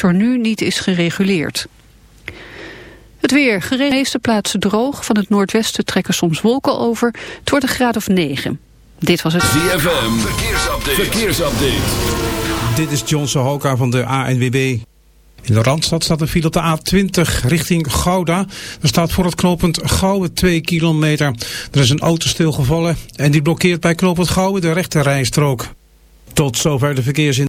sector nu niet is gereguleerd. Het weer. De meeste plaatsen droog. Van het noordwesten trekken soms wolken over. Het wordt een graad of 9. Dit was het... ZFM. Verkeersupdate. Verkeersupdate. Dit is John Sohoka van de ANWB. In de Randstad staat een file op de A20 richting Gouda. Er staat voor het knooppunt Gouwen 2 kilometer. Er is een auto stilgevallen en die blokkeert bij knooppunt Gouwen de rechte rijstrook. Tot zover de verkeersin.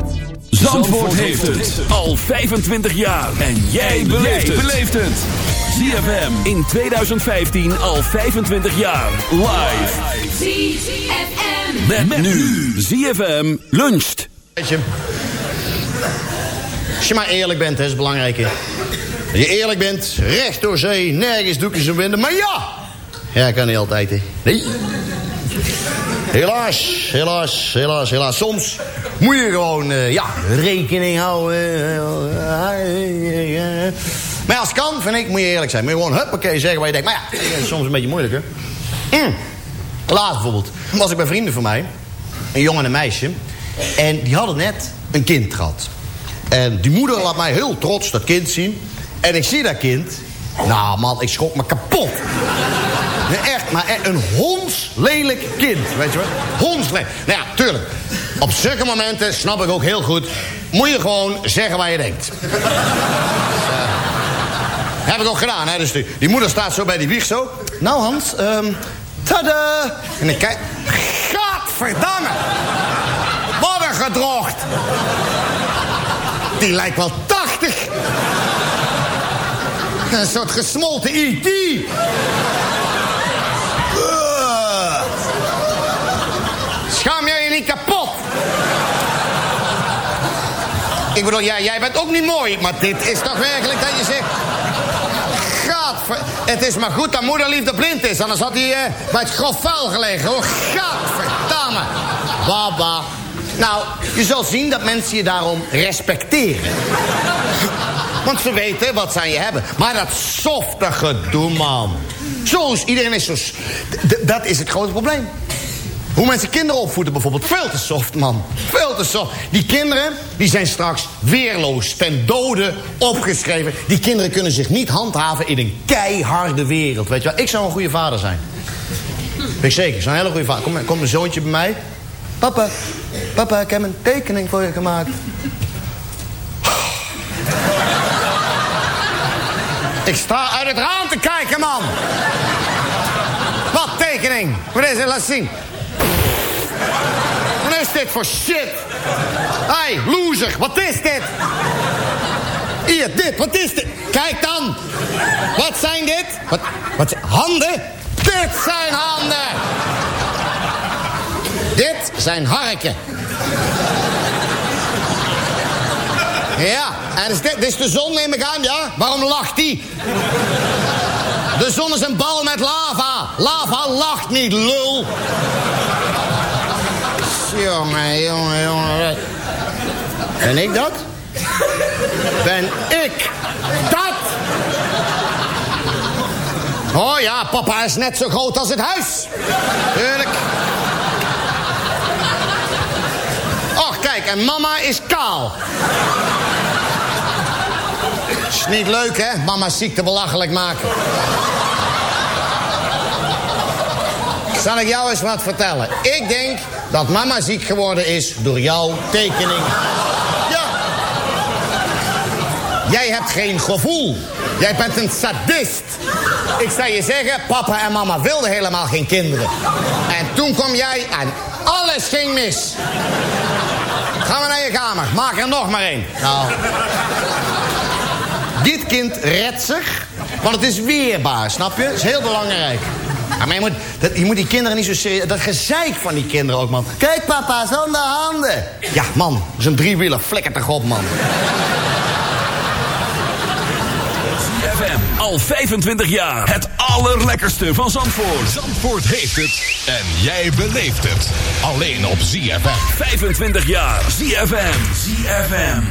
Zandvoort heeft het al 25 jaar. En jij beleeft het. ZFM in 2015 al 25 jaar. Live. ZFM. Met, met nu. ZFM luncht. Weet je, als je maar eerlijk bent, hè, is het belangrijke. Als je eerlijk bent, recht door zee, nergens doekjes om winden. Maar ja, ja, kan niet altijd, hè. Nee. Helaas, helaas, helaas, helaas. Soms moet je gewoon, eh, ja, rekening houden. Maar als het kan, vind ik, moet je eerlijk zijn. Moet je gewoon huppakee zeggen waar je denkt. Maar ja, is soms een beetje moeilijk, hè. Mm. Laatst bijvoorbeeld was ik bij vrienden van mij. Een jongen en een meisje. En die hadden net een kind gehad. En die moeder laat mij heel trots dat kind zien. En ik zie dat kind. Nou man, ik schrok me kapot. Echt, maar echt een hondslelijk kind, weet je wel. Hondslelijk. Nou ja, tuurlijk. Op zulke momenten, snap ik ook heel goed... moet je gewoon zeggen waar je denkt. Heb ik ook gedaan, hè. Dus die, moeder staat zo bij die wieg zo. Nou Hans, ehm tada! En ik kijk... Gadverdamme! Wat een gedrocht! Die lijkt wel 80. Een soort gesmolten E.T. Ugh. Schaam jij je niet kapot? Ik bedoel, ja, jij bent ook niet mooi, maar dit is toch werkelijk dat je zegt... Gadver... Het is maar goed dat moederliefde blind is, anders had hij eh, bij het grof vuil gelegen. Oh, gadverdamme. Baba. Nou, je zult zien dat mensen je daarom respecteren. Want ze weten wat ze aan je hebben. Maar dat softe gedoe, man. Zo is iedereen is zo... dat is het grote probleem. Hoe mensen kinderen opvoeden bijvoorbeeld. Veel te soft, man. Veel te soft. Die kinderen die zijn straks weerloos, ten dode opgeschreven. Die kinderen kunnen zich niet handhaven in een keiharde wereld. Weet je wel, ik zou een goede vader zijn. Weet ik zeker, ik zou een hele goede vader. Kom, mijn zoontje bij mij. Papa, papa, ik heb een tekening voor je gemaakt. Ik sta uit het raam te kijken, man. Wat tekening? Wat is? Laat zien. Wat is dit voor shit? Hey, loser, wat is dit? Hier, dit, wat is dit? Kijk dan. Wat zijn dit? Wat, wat handen? Dit zijn handen. Dit zijn harken. Ja, en is dit, dit is de zon, neem ik aan, ja? Waarom lacht die? De zon is een bal met lava. Lava lacht niet, lul. Jongen, jongen, jongen. Ben ik dat? Ben ik dat? Oh ja, papa is net zo groot als het huis. Tuurlijk. Och, kijk, en mama is kaal. Is niet leuk, hè? Mama's ziekte belachelijk maken. Zal ik jou eens wat vertellen? Ik denk dat mama ziek geworden is door jouw tekening. Ja. Jij hebt geen gevoel. Jij bent een sadist. Ik zou je zeggen, papa en mama wilden helemaal geen kinderen. En toen kwam jij en alles ging mis. Ga maar naar je kamer. Maak er nog maar één. Nou. Dit kind redt zich, want het is weerbaar, snap je? Dat is heel belangrijk. Ja, maar je moet, dat, je moet die kinderen niet zo serieus... Dat gezeik van die kinderen ook, man. Kijk, papa, zonder handen. Ja, man, zo'n driewieler, flikker toch op, man. FM al 25 jaar. Het allerlekkerste van Zandvoort. Zandvoort heeft het en jij beleeft het. Alleen op ZFM. 25 jaar. ZFM. ZFM.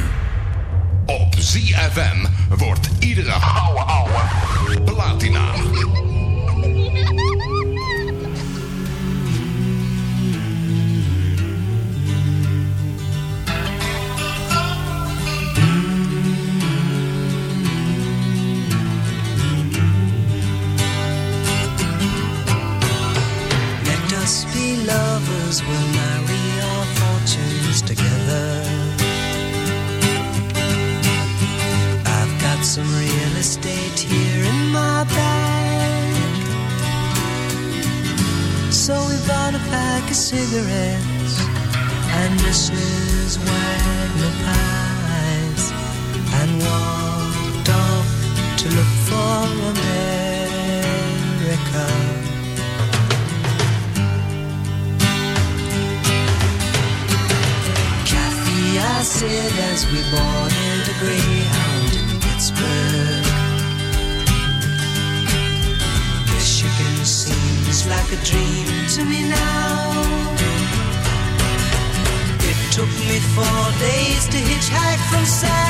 Op ZFM wordt iedere ouwe ouwe platina. Let us be lovers, we'll marry our fortunes together. I've got some real estate here in my bag. So we bought a pack of cigarettes and Mrs. Wagner pies and walked off to look for America. I said as we boarded a Greyhound in Pittsburgh. Michigan seems like a dream to me now. It took me four days to hitchhike from Saginaw.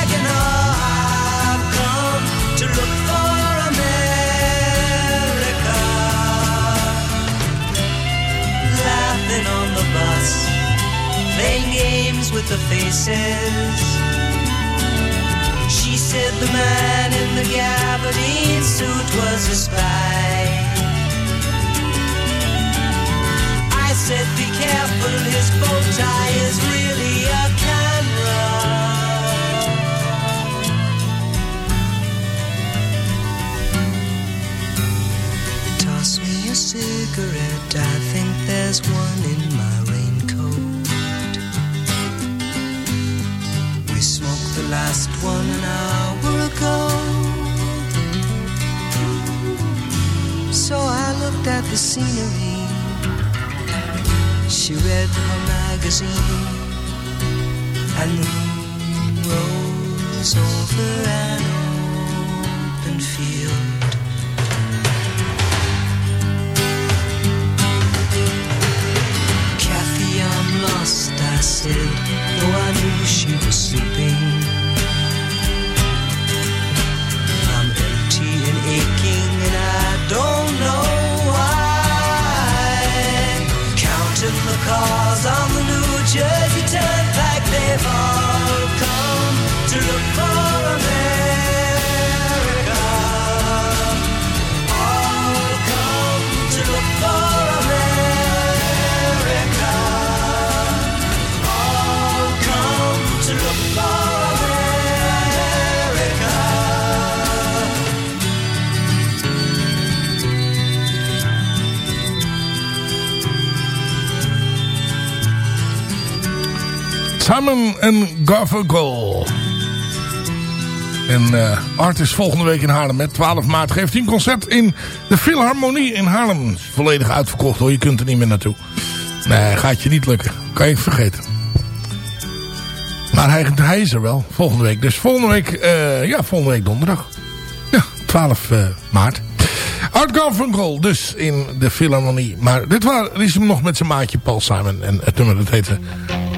She said the man in the gabardine suit was a spy. I said, be careful, his bow tie is really a camera. Toss me a cigarette, I think there's one in my last one an hour ago. So I looked at the scenery. She read her magazine, and the moon rose over an open field. Kathy, I'm lost, I said, though I knew she was sleeping. Simon en Garfunkel. En eh Art is volgende week in Haarlem. Met 12 maart geeft hij een concert in de Philharmonie in Haarlem. Volledig uitverkocht hoor, je kunt er niet meer naartoe. Nee, gaat je niet lukken. Kan je vergeten. Maar hij, is er wel, volgende week. Dus volgende week, eh, ja, volgende week donderdag. Ja, 12 eh, maart. Art Garfunkel, dus in de Philharmonie. Maar dit was, is hem nog met zijn maatje Paul Simon. En het nummer dat heette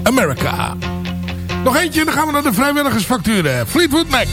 America. Nog eentje en dan gaan we naar de vrijwilligersfacturen. Fleetwood Mac.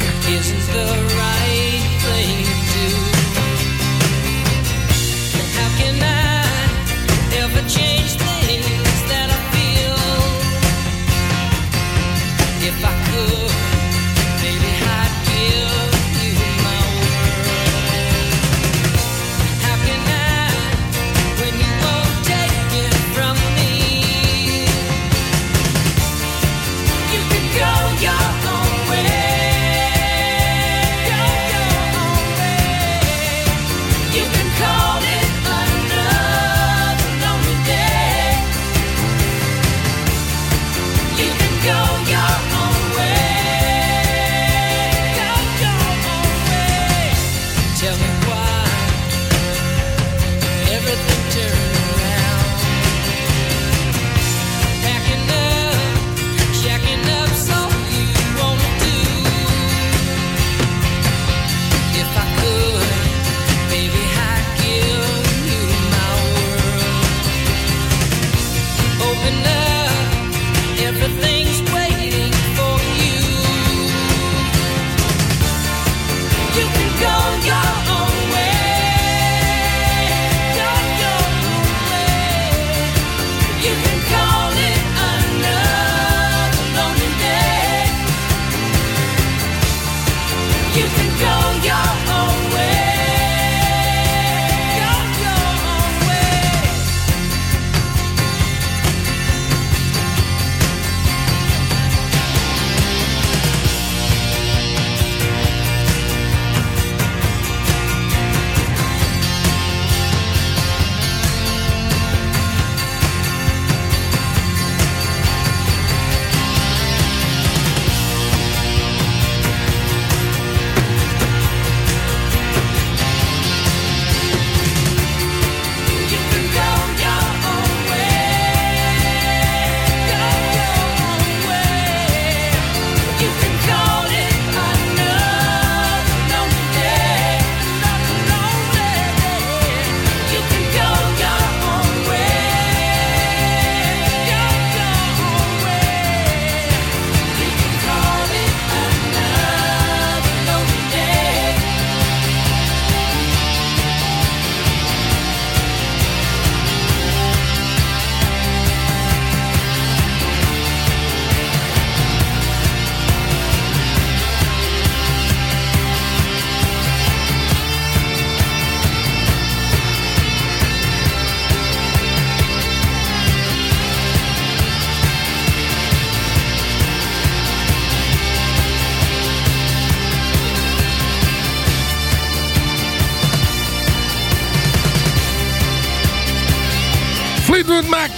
Fleetwood Mac.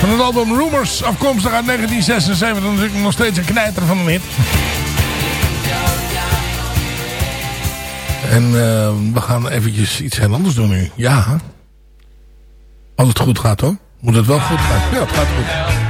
Van het album Rumors, afkomstig uit 1976. Natuurlijk nog steeds een knijter van een hit. En eh, we gaan eventjes iets heel anders doen nu. Ja. Als het goed gaat hoor. Moet het wel goed gaan. Ja, het gaat goed.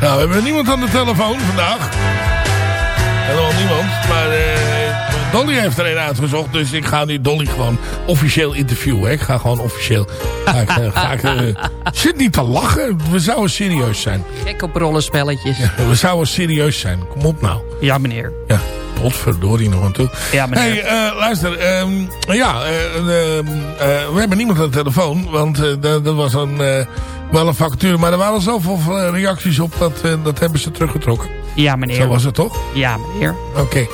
Nou, we hebben niemand aan de telefoon vandaag. Helemaal niemand. Maar eh, Dolly heeft er een uitgezocht. Dus ik ga nu Dolly gewoon officieel interviewen. hè. Ik ga gewoon officieel... Ga ik, eh, ga ik, eh, zit niet te lachen. We zouden serieus zijn. Gek op rollenspelletjes. Ja, we zouden serieus zijn. Kom op nou. Ja, meneer. Ja, potverdorie nog aan toe. Ja, meneer. Hey, luister. ehm, ja, eh, ehm, eh, we hebben niemand aan de telefoon. Want dat was een, wel een vacature. Maar er waren zoveel eh, reacties op. Dat, eh, dat hebben ze teruggetrokken. Ja, meneer. Zo was het toch? Ja, meneer. Oké.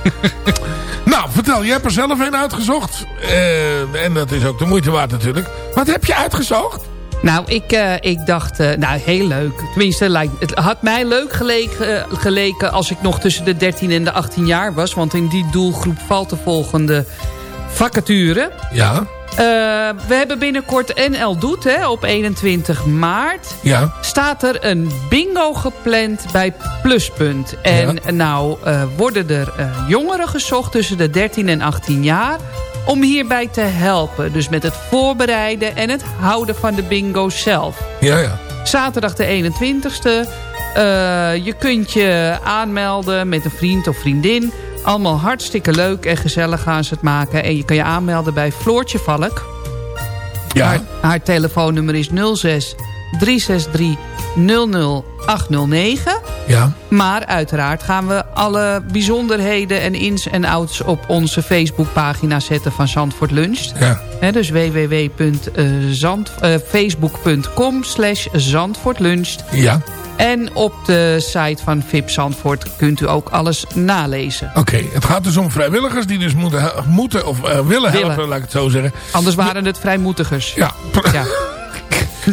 nou, vertel, je hebt er zelf een uitgezocht. Eh, en dat is ook de moeite waard natuurlijk. Wat heb je uitgezocht? Nou, ik, ik dacht, nou heel leuk. Tenminste, het had mij leuk geleken, geleken als ik nog tussen de 13 en de 18 jaar was. Want in die doelgroep valt de volgende vacature. Ja. Eh, we hebben binnenkort NL Doet hè, op 21 maart. Ja. Staat er een bingo gepland bij Pluspunt. En nou eh, worden er eh, jongeren gezocht tussen de 13 en 18 jaar om hierbij te helpen. Dus met het voorbereiden en het houden van de bingo zelf. Ja, ja. Zaterdag de 21ste. Eh, je kunt je aanmelden met een vriend of vriendin. Allemaal hartstikke leuk en gezellig gaan ze het maken. En je kan je aanmelden bij Floortje Valk. Ja. Haar, haar telefoonnummer is 06 363 00 809. Ja. Maar uiteraard gaan we alle bijzonderheden en ins en outs... op onze Facebookpagina zetten van Zandvoort Luncht. Ja. Dus www.facebook.com slash Zandvoortluncht. Ja. En op de site van VIP Zandvoort kunt u ook alles nalezen. Oké, het gaat dus om vrijwilligers die dus moeten, moeten of eh, willen helpen, laat ik het zo zeggen. Anders waren het vrijmoedigers. Ja. Ja.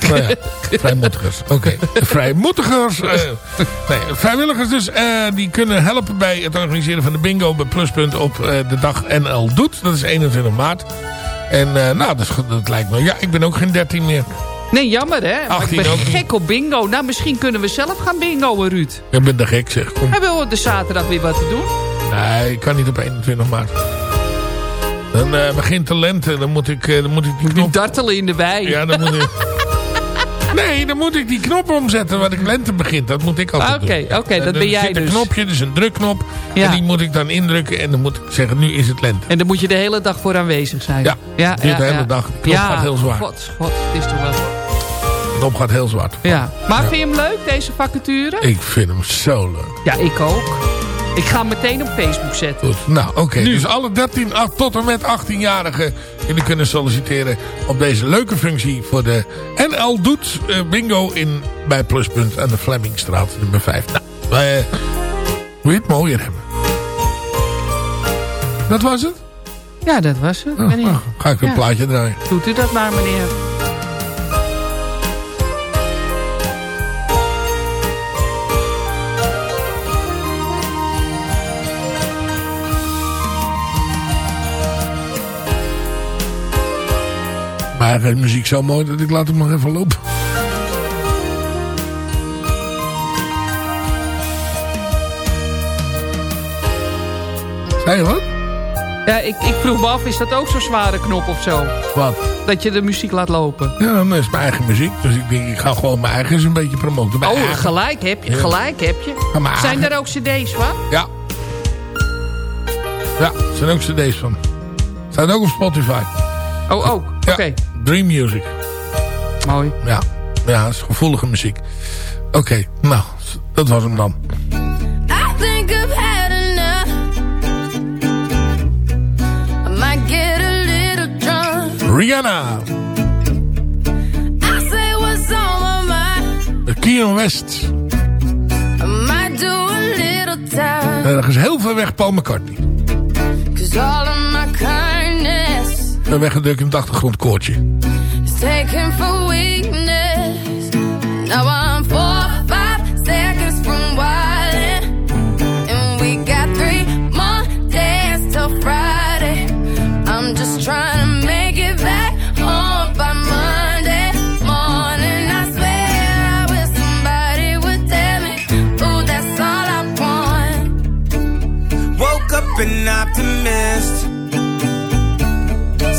Nou ja, vrijmoedigers. Oké, vrijmoedigers. nee, vrijwilligers dus, eh, die kunnen helpen bij het organiseren van de bingo bij Pluspunt op eh, de dag NL Doet. Dat is 21 maart. En eh, nou, dat, is goed, dat lijkt me... Ja, ik ben ook geen 13 meer. Nee, jammer hè. Maar 18 ik ben ook niet. gek op bingo. Nou, misschien kunnen we zelf gaan bingoen, Ruud. Ik ben de gek, zeg. Kom. Hebben we de zaterdag weer wat te doen? Nee, ik kan niet op 21 maart. Dan eh, begint de lente. Dan moet ik, eh, dan moet ik die knop... Dartelen in de wei. Ja, dan moet ik... Nee, dan moet ik die knop omzetten waar de lente begint. Dat moet ik altijd doen. oké, dat ben jij zit een dus. knopje, dus een drukknop. Ja. En die moet ik dan indrukken. En dan moet ik zeggen, nu is het lente. En dan moet je de hele dag voor aanwezig zijn. Ja, duurt de hele dag. De knop gaat heel zwaar. God, god, het is toch wel... De knop gaat heel zwart. Ja. Maar vind je hem leuk, deze vacature? Ik vind hem zo leuk. Ja, ik ook. Ik ga hem meteen op Facebook zetten. Goed, nou oké. Dus alle 13 ach- tot en met 18-jarigen... jullie kunnen solliciteren op deze leuke functie... voor de NL Doet eh, bingo in, bij Pluspunt aan de Flemmingstraat nummer 5. Nou, wij, eh, wil je het mooier hebben? Dat was het? Ja, dat was het, Oh, meneer. nou, ga ik een Ja. plaatje draaien. Doet u dat maar, meneer. Maar hij muziek zo mooi dat ik laat hem nog even lopen. Zei je wat? Ja, ik, ik vroeg me af, is dat ook zo'n zware knop of zo? Wat? Dat je de muziek laat lopen. Ja, dat is mijn eigen muziek. Dus ik denk, ik ga gewoon mijn eigen eens een beetje promoten. Mijn Oh, eigen- gelijk heb je, gelijk heb je. Maar Zijn er ook cd's van? Ja. Ja, er zijn ook cd's van. Staat ook op Spotify. Oh, ook. Ja, Oké, Dream Music. mooi. Ja, ja, is gevoelige muziek. Oké, nou, dat was hem dan. I think I've had enough. I might get a little drunk. Rihanna. I say what's on my mind. Keanu West. I might do a little time. Er is heel ver weg Paul McCartney. Cause all of my kindness Een weggedrukt achtergrondkoortje. is taken for weakness. Now I'm four five seconds from wildin'. And we got three more days till Friday. I'm just trying to make it back home by Monday morning. I swear I wish somebody would tell me, ooh, that's all I want. Woke up an optimist.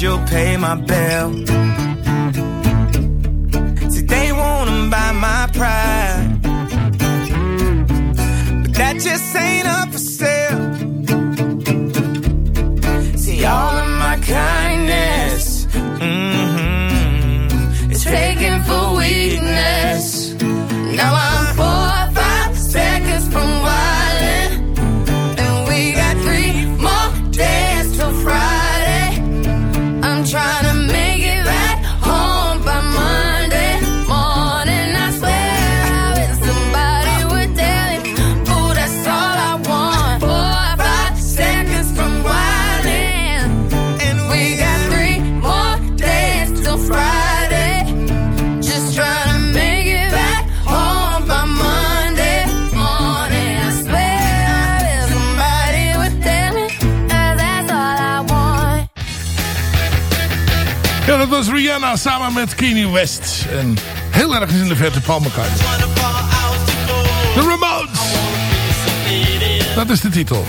You'll pay my bill. See, they wanna buy my pride, but that just ain't was Rihanna samen met Kanye West. En heel ergens in de verte Paul McCartney. The Remotes. Dat is de titel.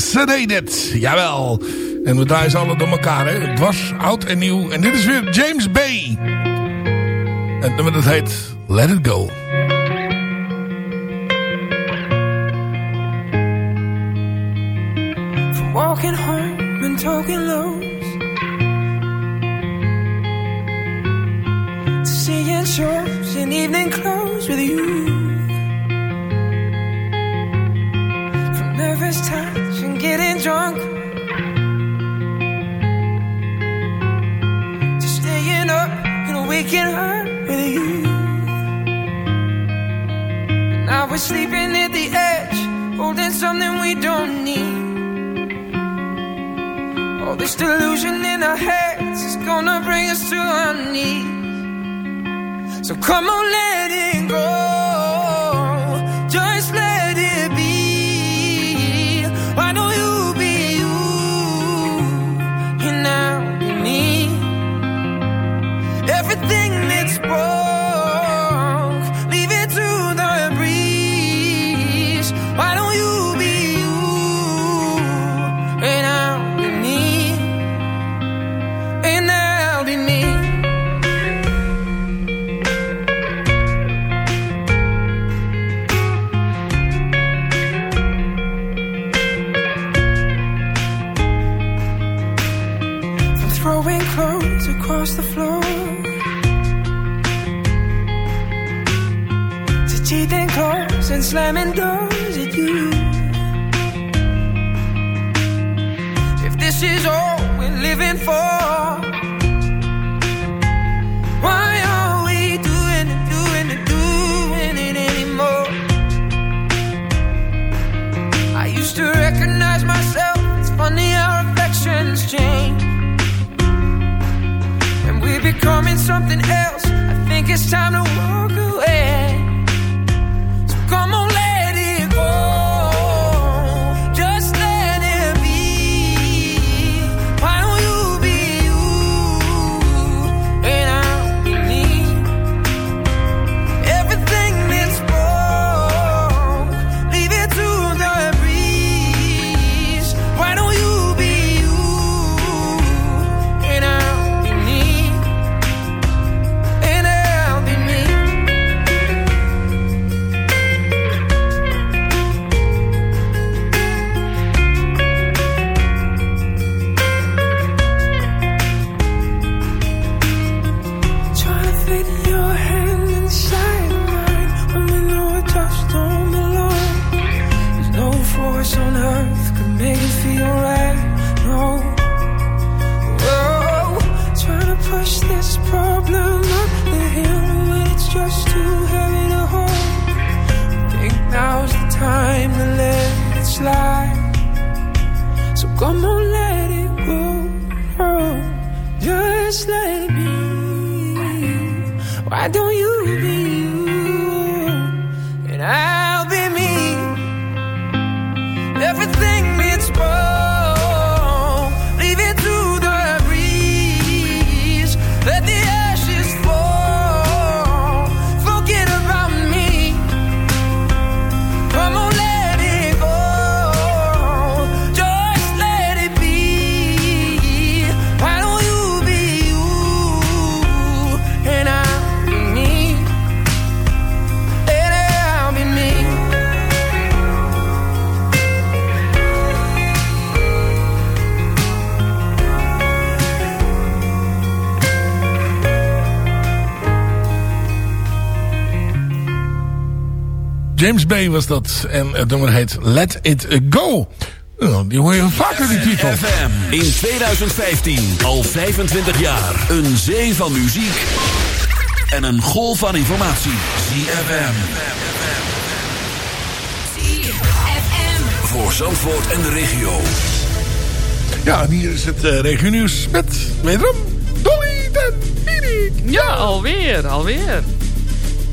Sedated. Jawel. En we draaien ze alle door elkaar, hè. Dwars, oud en nieuw. En dit is weer James Bay. En het nummer dat heet Let It Go. From walking home and talking lows to seeing shows in evening clothes with you. From nervous touch and getting drunk Just staying up and waking up with you. Now we're sleeping at the edge, holding something we don't need. All this delusion in our heads is gonna bring us to our knees. So come on, let it it's time to James Bay was dat. En het nummer heet Let It Go. Nou, die hoor je vaker, die titel. FM in 2015 al 25 jaar. Een zee van muziek en een golf van informatie. ZFM. Voor Zandvoort en de regio. Ja, en hier is het uh, regio nieuws met wederom Dolly de Didi. Ja, alweer, alweer.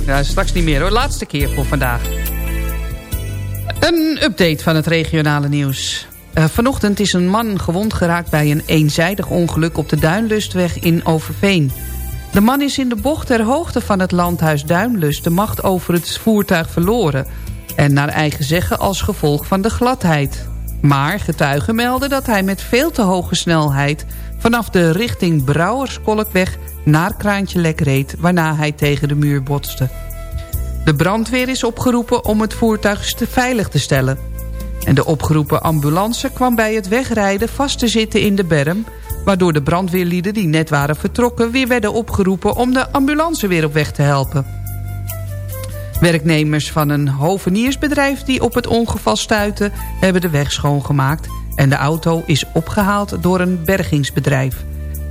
Ja, straks niet meer hoor. Laatste keer voor vandaag. Een update van het regionale nieuws. Uh, vanochtend is een man gewond geraakt bij een eenzijdig ongeluk op de Duinlustweg in Overveen. De man is in de bocht ter hoogte van het landhuis Duinlust de macht over het voertuig verloren. En naar eigen zeggen als gevolg van de gladheid. Maar getuigen melden dat hij met veel te hoge snelheid... vanaf de richting Brouwerskolkweg naar Kraantje reed... waarna hij tegen de muur botste. De brandweer is opgeroepen om het voertuig veilig te stellen. En de opgeroepen ambulance kwam bij het wegrijden vast te zitten in de berm... waardoor de brandweerlieden die net waren vertrokken... weer werden opgeroepen om de ambulance weer op weg te helpen. Werknemers van een hoveniersbedrijf die op het ongeval stuiten... hebben de weg schoongemaakt en de auto is opgehaald door een bergingsbedrijf.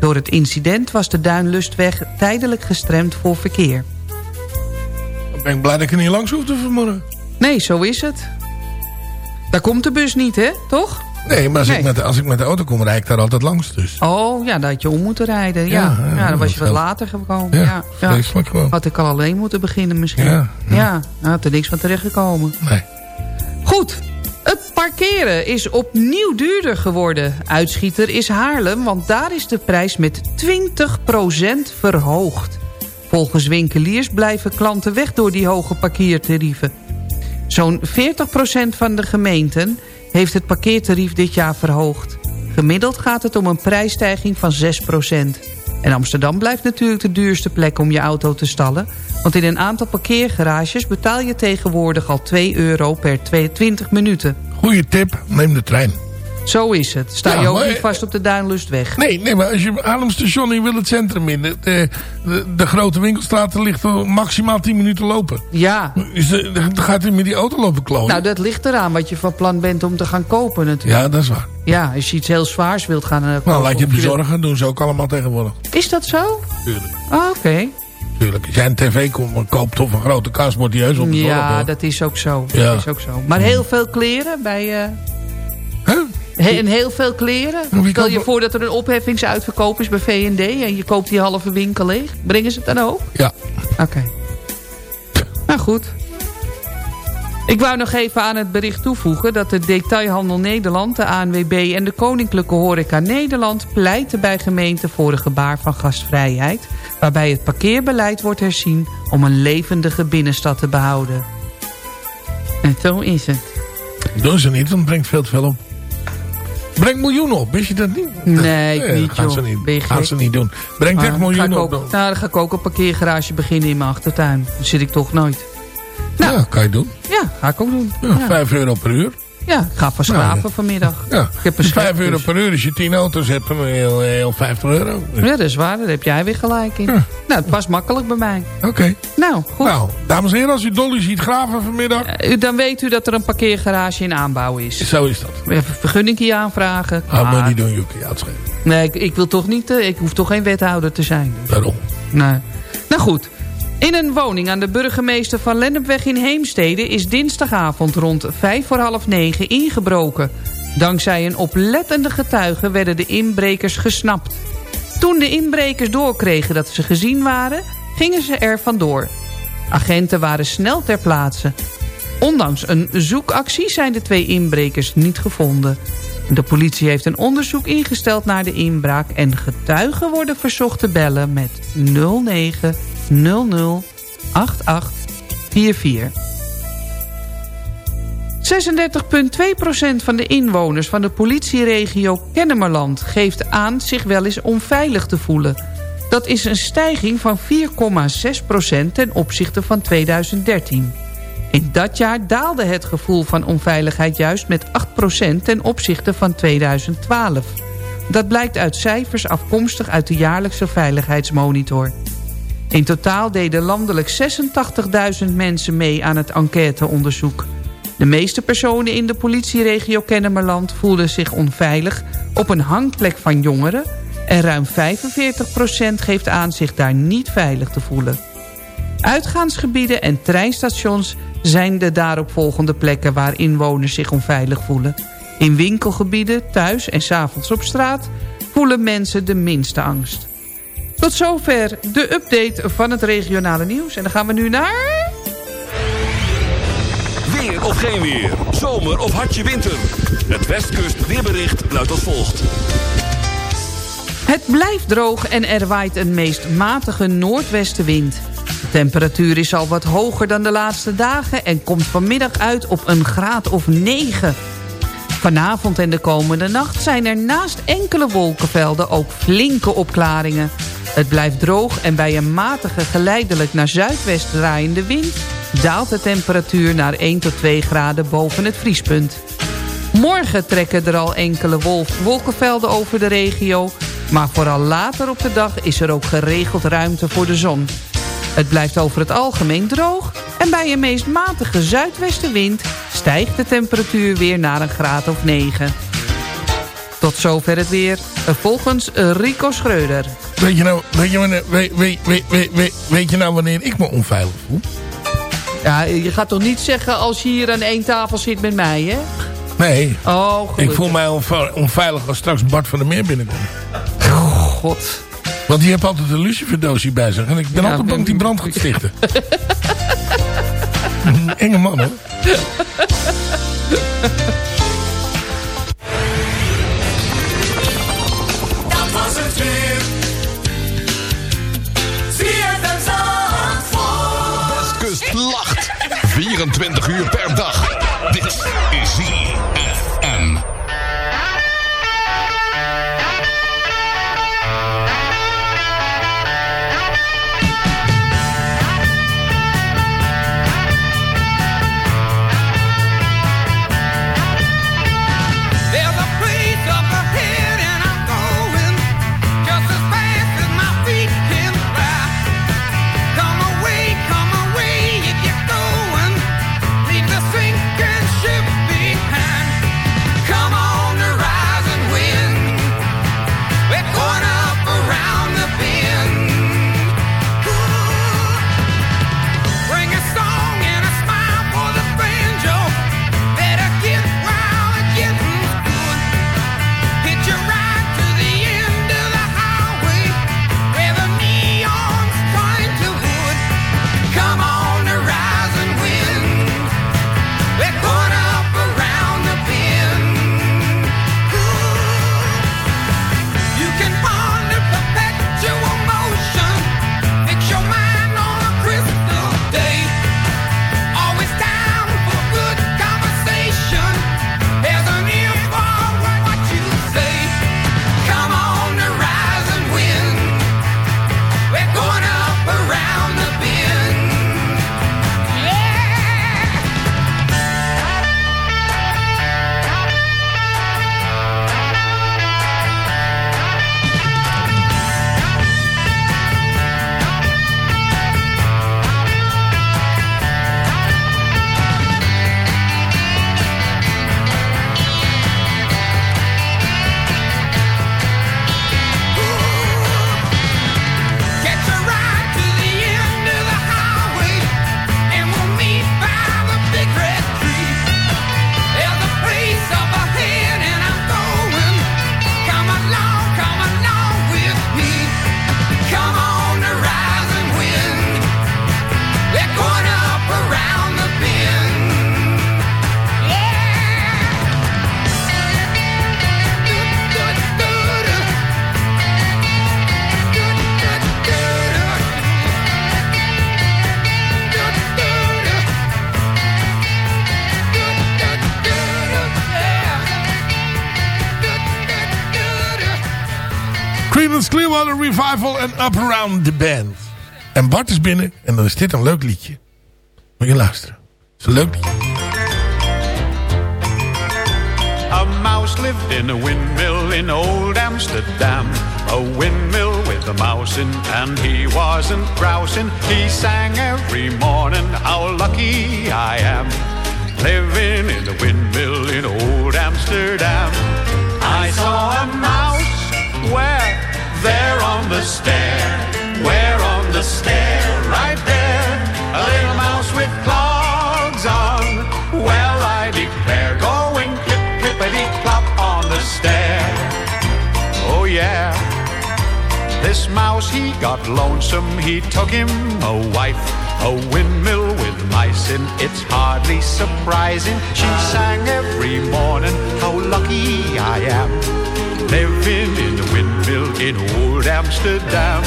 Door het incident was de Duinlustweg tijdelijk gestremd voor verkeer. Ik ben blij dat ik er niet langs hoefde vanmorgen. Nee, zo is het. Daar komt de bus niet, hè? Toch? Nee, maar als, Nee. Ik met, als ik met de auto kom, rijd ik daar altijd langs. Dus. Oh, ja, dat had je om moeten rijden. Ja, Ja, ja, ja, dan was je wat later gekomen. Ja, vreselijk gewoon. Had ik al alleen moeten beginnen misschien. Ja, ja. daar had er niks van terechtgekomen. Nee. Goed, het parkeren is opnieuw duurder geworden. Uitschieter is Haarlem, want daar is de prijs met 20% verhoogd. Volgens winkeliers blijven klanten weg door die hoge parkeertarieven. Zo'n 40% van de gemeenten heeft het parkeertarief dit jaar verhoogd. Gemiddeld gaat het om een prijsstijging van 6%. En Amsterdam blijft natuurlijk de duurste plek om je auto te stallen. Want in een aantal parkeergarages betaal je tegenwoordig al 2 euro per 20 minuten. Goeie tip, neem de trein. Zo is het. Sta Ja, je ook maar- niet vast op de Duinlustweg. Nee, nee, maar als je Haarlem station in wil het centrum in. De, de, de, grote winkelstraten ligt maximaal 10 minuten lopen. Ja. Dus dan gaat hij met die auto lopen klooien. Nou, dat ligt eraan wat je van plan bent om te gaan kopen natuurlijk. ja, dat is waar. Ja, als je iets heel zwaars wilt gaan eh, kopen. Nou, laat je het bezorgen. doen ze ook allemaal tegenwoordig. Is dat zo? Tuurlijk. Ah, Oké. Tuurlijk. Als jij een tv komt, koopt of een grote kast, wordt die heus op Ja, dat is ook zo. Ja. Dat is ook zo. Maar heel veel kleren bij... eh he- en heel veel kleren? Stel je voor dat er een opheffingsuitverkoop is bij V&D... en je koopt die halve winkel leeg. Brengen ze het dan ook? Ja. Oké. Nou goed. Ik wou nog even aan het bericht toevoegen... dat de Detailhandel Nederland, de ANWB en de Koninklijke Horeca Nederland... pleiten bij gemeenten voor een gebaar van gastvrijheid... waarbij het parkeerbeleid wordt herzien om een levendige binnenstad te behouden. En zo is het. Doen ze niet, want het brengt veel te veel op. Brengt miljoenen op, wist je dat niet? Nee, ik dat niet, gaan joh. ze niet, Ben gaan ze niet doen. Brengt Maar echt miljoenen ook, op. dan. Nou, dan ga ik ook een parkeergarage beginnen in mijn achtertuin. Dat zit ik toch nooit. Ja, kan je doen. Ja, ga ik ook doen. Ja, Ja. 5 euro per uur. Ja, ik ga van Nou, vanmiddag. Ja. Ik heb een 5 schep, euro dus- per uur. Als je 10 auto's hebt, dan heel, heel 50 euro. Ja, dat is waar. Daar heb jij weer gelijk in. Nou, het past makkelijk bij mij. Oké. Nou, goed. Nou, dames en heren, als u Dolly ziet graven vanmiddag. Eh, Dan weet u dat er een parkeergarage in aanbouw is. Zo is dat. Even vergunning hier aanvragen. Ah, maar die doen Yuki uitschrijven. Nee, ik, ik wil toch niet... eh, ik hoef toch geen wethouder te zijn. Dus. Daarom. Nee. Nou goed. In een woning aan de burgemeester van Lennepweg in Heemstede... is dinsdagavond rond vijf voor half negen ingebroken. Dankzij een oplettende getuige werden de inbrekers gesnapt. Toen de inbrekers doorkregen dat ze gezien waren... gingen ze er vandoor. Agenten waren snel ter plaatse. Ondanks een zoekactie zijn de twee inbrekers niet gevonden. De politie heeft een onderzoek ingesteld naar de inbraak... en getuigen worden verzocht te bellen met 09 00 88 44. 36,2% van de inwoners van de politieregio Kennemerland... geeft aan zich wel eens onveilig te voelen. Dat is een stijging van 4,6% ten opzichte van 2013. In dat jaar daalde het gevoel van onveiligheid juist met 8% ten opzichte van 2012. Dat blijkt uit cijfers afkomstig uit de jaarlijkse veiligheidsmonitor. In totaal deden landelijk 86.000 mensen mee aan het enquêteonderzoek. De meeste personen in de politieregio Kennemerland voelden zich onveilig op een hangplek van jongeren... en ruim 45% geeft aan zich daar niet veilig te voelen. Uitgaansgebieden en treinstations zijn de daaropvolgende plekken waar inwoners zich onveilig voelen. In winkelgebieden, thuis en 's avonds op straat voelen mensen de minste angst. Tot zover de update van het regionale nieuws. En dan gaan we nu naar... Weer of geen weer. Zomer of hartje winter. Het Westkust weerbericht luidt als volgt. Het blijft droog en er waait een meest matige noordwestenwind. De temperatuur is al wat hoger dan de laatste dagen... en komt vanmiddag uit op een graad of 9. Vanavond en de komende nacht zijn er naast enkele wolkenvelden... ook flinke opklaringen. Het blijft droog en bij een matige geleidelijk naar zuidwest draaiende wind... daalt de temperatuur naar 1 tot 2 graden boven het vriespunt. Morgen trekken er al enkele wolkenvelden over de regio... maar vooral later op de dag is er ook geregeld ruimte voor de zon. Het blijft over het algemeen droog... en bij een meest matige zuidwestenwind... stijgt de temperatuur weer naar een graad of 9. Tot zover het weer, volgens Rico Schreuder. Weet je nou, weet je, wanneer, weet, weet, weet, weet, je nou wanneer ik me onveilig voel? Ja, je gaat toch niet zeggen als je hier aan één tafel zit met mij, hè? Nee. Oh, gelukkig. Ik voel mij onve- onveilig als straks Bart van der Meer binnenkomt. God. Want die heeft altijd een luciferdoosje bij zich. En ik ben Ja, altijd bang die brand gaat stichten. Een Enge man hoor. Dat was het weer. Westkust lacht. 24 uur per dag. Dit is ZFM. Clearwater Revival en Up Around the Band. En Bart is binnen en dan is dit een leuk liedje. Moet je luisteren. Het is een leuk liedje. A mouse lived in a windmill in old Amsterdam. A windmill with a mouse in, and he wasn't grousing. He sang every morning, How lucky I am. Living in a windmill in old Amsterdam. I saw a mouse where? There on the stair. Where on the stair? Right there. A little mouse with clogs on. Well, I declare, going clip, clippity clop on the stair. Oh, yeah. This mouse, he got lonesome. He took him a wife. A windmill with mice in. It's hardly surprising. She sang every morning, How lucky I am. Living in a windmill in old Amsterdam.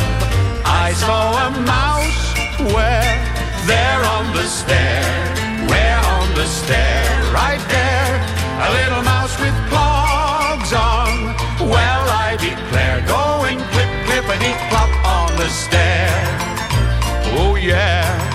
I saw a mouse where? There on the stair. Where on the stair? Right there. A little mouse with clogs on. Well, I declare, going clip, clip clippity clop on the stair. Oh, yeah.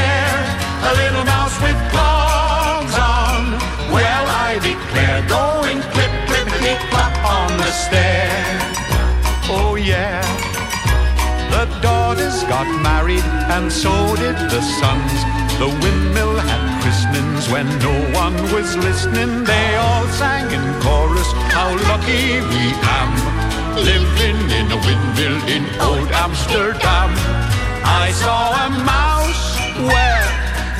Daughters got married, and so did the sons. The windmill had christenings when no one was listening. They all sang in chorus, How lucky we am. Living in a windmill in old Amsterdam. I saw a mouse where?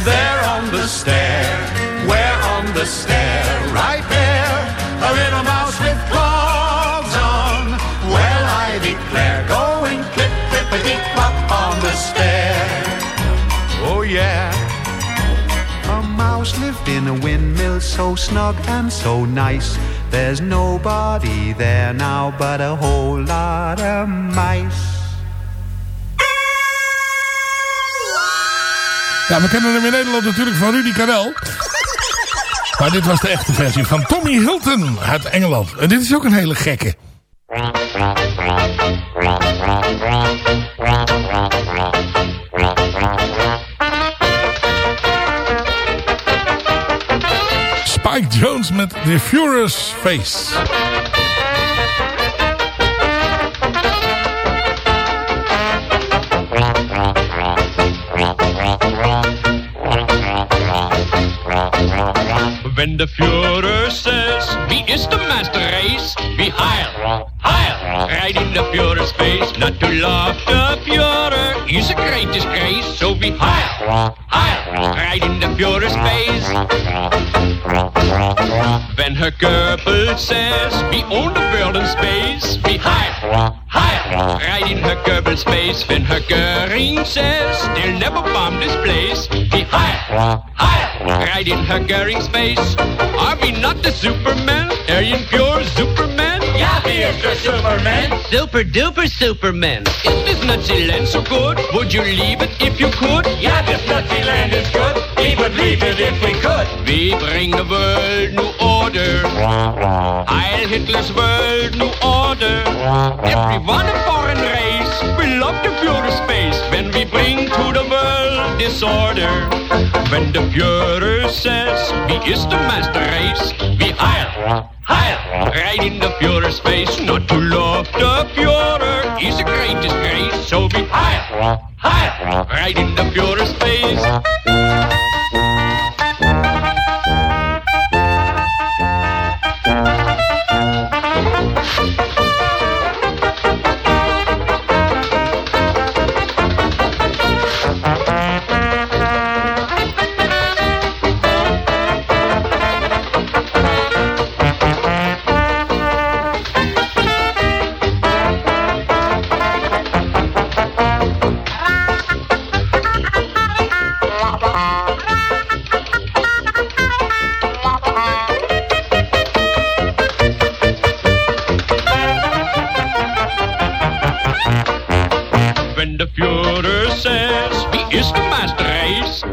There on the stair. Where on the stair? Right there. A little mouse lived in a windmill so snug and so nice. There's nobody there now but a whole lot of mice. Ja, we kennen hem in Nederland natuurlijk van Rudy Karel. Maar dit was de echte versie van Tommy Hilton uit Engeland. En dit is ook een hele gekke. Spike Jones met The Furious Face. Wenn der Führer says, wie ist der Master Race? Wie heil, heil, right in the Führer's face. Not to love the Führer is the greatest grace. Right in the purest phase. Van her Goebbels says, we own the world in space. We high, high. Right in her Goebbels space. Van her Goering says, they'll never bomb this place. We high, high. Right in her Goering's space. Are we not the Superman? Aryan pure Superman. The Superman. Super duper Superman. Is this Nazi land so good? Would you leave it if you could? Yeah, this Nazi land is good. We would leave it if we could. We bring the world new order. Heil Hitler's world new order. Everyone a foreign race. We love the pure space. When we bring to the world disorder. When the Führer says, wie is the Master Race? we heil, heil, right in the Führer's face. Not to love the Führer is a great disgrace, So be heil, heil, right in the Führer's face.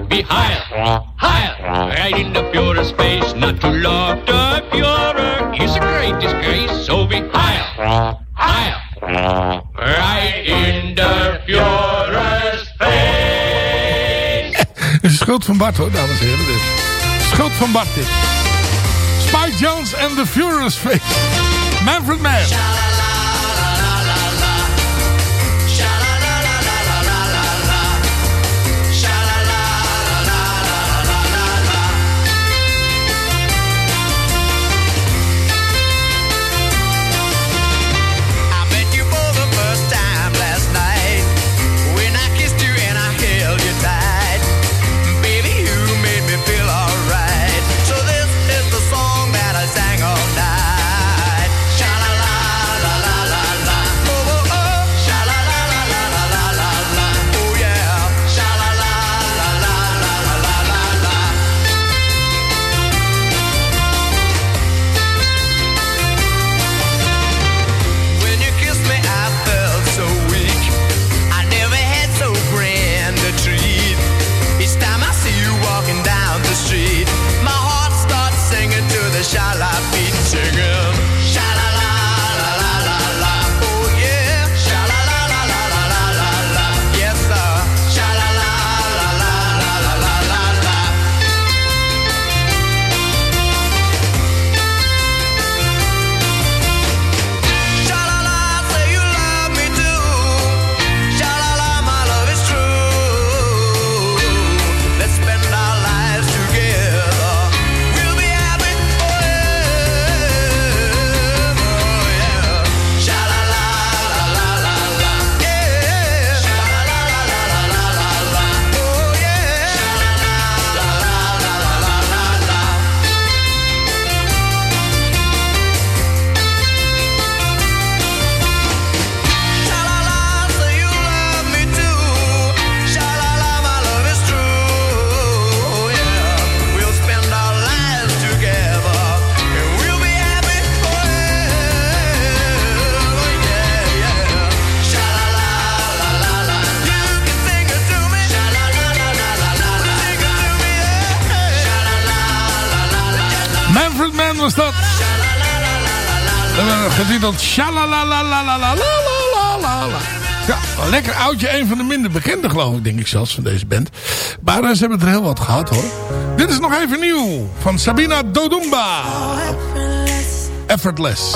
be higher, higher, right in the pure space, not too locked up, purer is a great disgrace, so be higher, higher, right in the pure space. is schuld van Bart hoor, dames en heren. Dit. Schuld van Bart dit. Spike Jones and The Furious Face. Manfred Mann. Ja, lekker oudje. Een van de minder bekende geloof ik, denk ik zelfs, van deze band. Maar eh, ze hebben er heel wat gehad hoor. Dit is nog even nieuw. Van Sabina Dodumba. Effortless.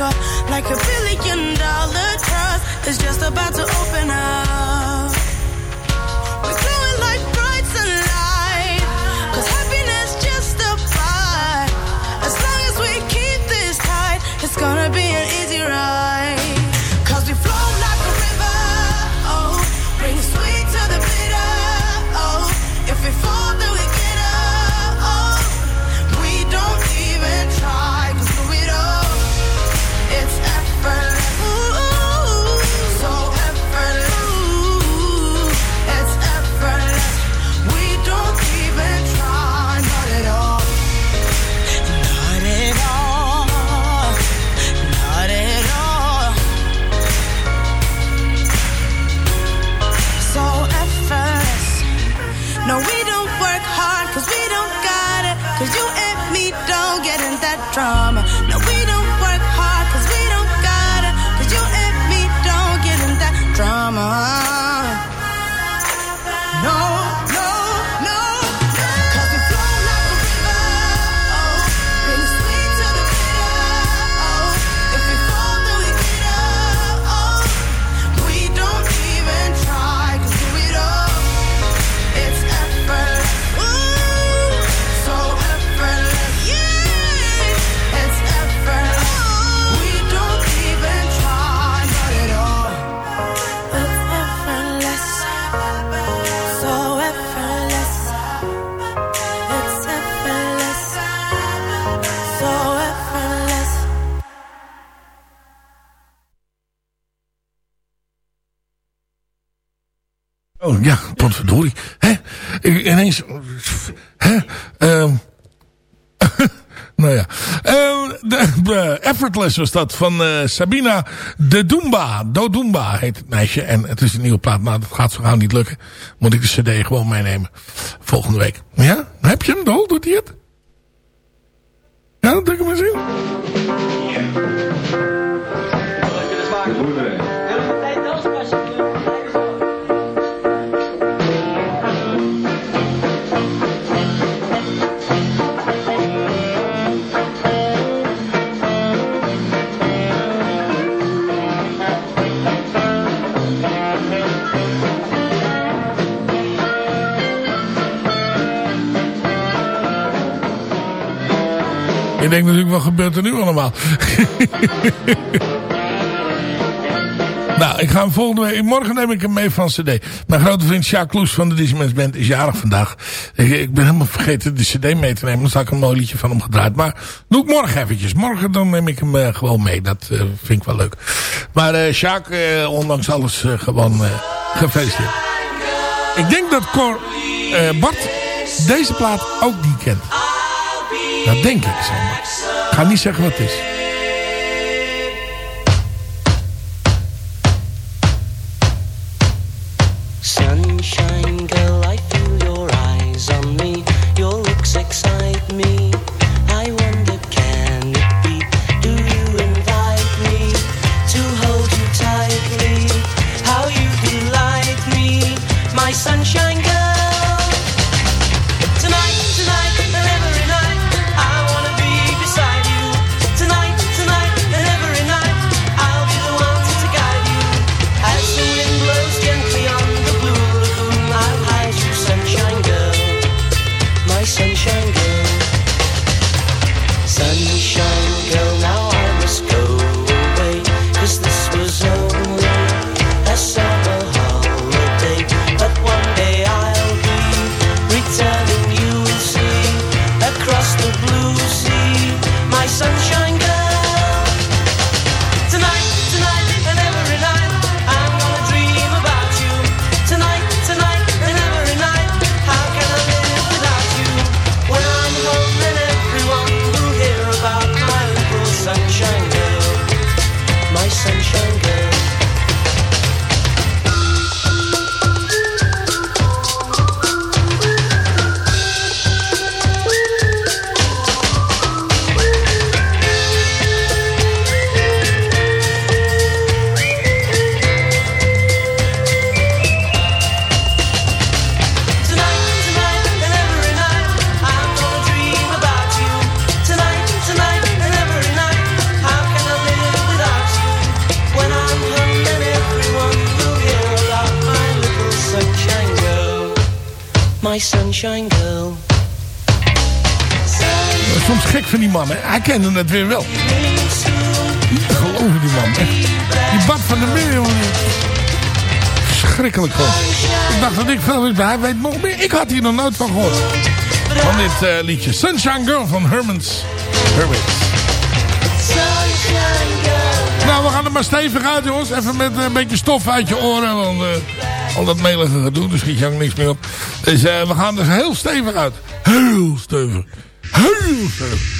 up like a billion dollar trust is just about to open up. Oh ja, potverdorie. Hè? Ik, ineens... Ehm nou ja. Ehm, de, Effortless was dat van eh, Sabina de Doomba. Dodumba heet het meisje. En het is een nieuwe plaat. Nou, dat gaat zo gauw niet lukken. Moet ik de cd gewoon meenemen. Volgende week. Ja? Heb je hem, Dol? Doet hij het? Ja, dat druk hem eens in. Ik denk natuurlijk, wat gebeurt er nu allemaal? nou, ik ga hem volgende week... Morgen neem ik hem mee van cd. Mijn grote vriend Sjaak Kloes van de Digimens Band is jarig vandaag. Ik, ben helemaal vergeten de cd mee te nemen. Dan sta ik een mooi liedje van hem gedraaid. Maar doe ik morgen eventjes. Morgen dan neem ik hem eh, gewoon mee. Dat eh, vind ik wel leuk. Maar eh, ondanks alles, gewoon gefeliciteerd. Ik denk dat Cor, Bart deze plaat ook niet kent. Dat denk ik zo. maar Ik ga niet zeggen wat het is. Sunshine girl, man, kende het weer wel. Niet geloven, die man. Echt. Die Bart van der Meer. Schrikkelijk gewoon. Ik dacht dat ik veel wist, maar hij weet nog meer. Ik had hier nog nooit van gehoord. Van dit eh, liedje. Sunshine Girl van Hermans. Hermits. Nou, we gaan er maar stevig uit, jongens. Even met eh, een beetje stof uit je oren. Want eh, al dat melige gedoe, daar schiet je niks meer op. Dus we gaan er heel stevig uit. Heel stevig. Heel stevig.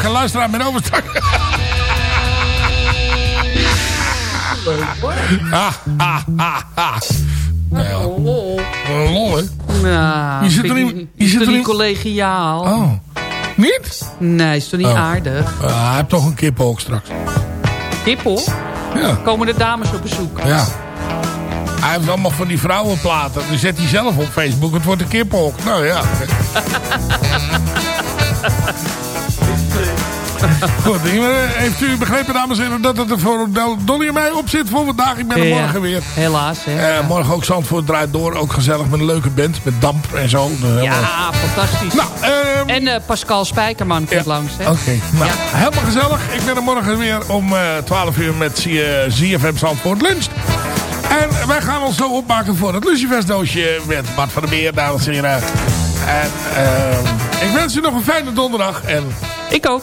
Geen luisteraar met overstart? Ah, ah, ah, ah. Ja. Oh. Een lol, hè? Nou, Je zit er niet- je is zit er niet collegiaal? Oh. Niet? Nee, is toch niet Oh. aardig? Ah, hij heeft toch een kip ook straks. Hippel? Ja. Komen de dames op bezoek? Ja. Hij heeft allemaal van die vrouwenplaten. Die zet hij zelf op Facebook. Het wordt een kippenhok. Nou ja. Goed, eh, heeft u begrepen, dames en heren, dat het er voor Dolly en mij op zit voor vandaag? Ik ben er Ja, morgen weer. Helaas, hè? Eh, morgen ook Zandvoort draait door. Ook gezellig met een leuke band. Met damp en zo. Dus helemaal- Ja, fantastisch. Nou, ehm, en eh, Pascal Spijkerman komt langs, hè? Oké, nou, helemaal gezellig. Ik ben er morgen weer om eh 12 uur met eh, ZFM Zandvoort Lunch. En wij gaan ons zo opmaken voor het Lucifersdoosje met Bart van der Meer, dames en heren. En ehm, ik wens u nog een fijne donderdag. En... Ik ook.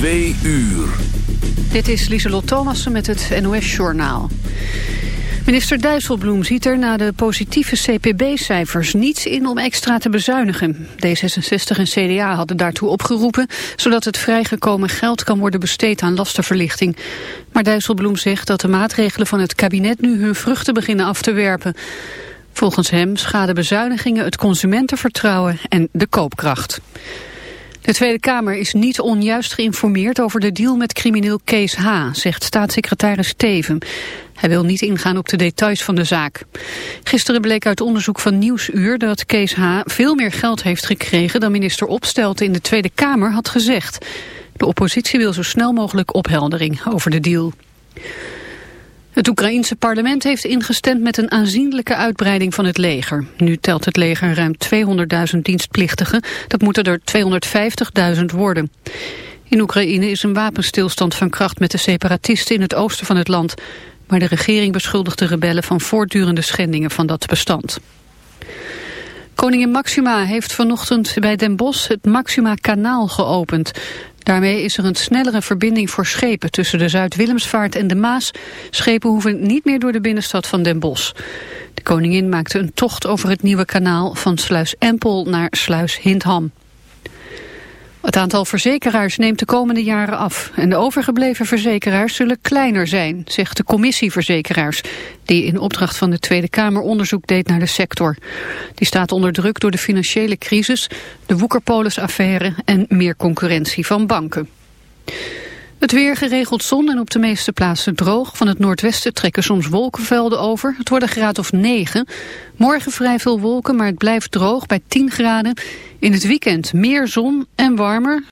2 uur. Dit is Lieselot Thomassen met het NOS-journaal. Minister Dijsselbloem ziet er na de positieve CPB-cijfers niets in om extra te bezuinigen. D66 en CDA hadden daartoe opgeroepen, zodat het vrijgekomen geld kan worden besteed aan lastenverlichting. Maar Dijsselbloem zegt dat de maatregelen van het kabinet nu hun vruchten beginnen af te werpen. Volgens hem schaden bezuinigingen het consumentenvertrouwen en de koopkracht. De Tweede Kamer is niet onjuist geïnformeerd over de deal met crimineel Kees H., zegt staatssecretaris Steven. Hij wil niet ingaan op de details van de zaak. Gisteren bleek uit onderzoek van Nieuwsuur dat Kees H. veel meer geld heeft gekregen dan minister Opstelten in de Tweede Kamer had gezegd. De oppositie wil zo snel mogelijk opheldering over de deal. Het Oekraïense parlement heeft ingestemd met een aanzienlijke uitbreiding van het leger. Nu telt het leger ruim 200.000 dienstplichtigen. Dat moeten er 250.000 worden. In Oekraïne is een wapenstilstand van kracht met de separatisten in het oosten van het land. Maar de regering beschuldigt de rebellen van voortdurende schendingen van dat bestand. Koningin Maxima heeft vanochtend bij Den Bosch het Maxima-kanaal geopend. Daarmee is er een snellere verbinding voor schepen tussen de Zuid-Willemsvaart en de Maas. Schepen hoeven niet meer door de binnenstad van Den Bosch. De koningin maakte een tocht over het nieuwe kanaal van Sluis Empel naar Sluis Hindham. Het aantal verzekeraars neemt de komende jaren af. En de overgebleven verzekeraars zullen kleiner zijn, zegt de commissie verzekeraars. Die in opdracht van de Tweede Kamer onderzoek deed naar de sector. Die staat onder druk door de financiële crisis, de Woekerpolis-affaire en meer concurrentie van banken. Het weer geregeld zon en op de meeste plaatsen droog. Van het noordwesten trekken soms wolkenvelden over. Het wordt een graad of 9. Morgen vrij veel wolken, maar het blijft droog bij 10 graden. In het weekend meer zon en warmer.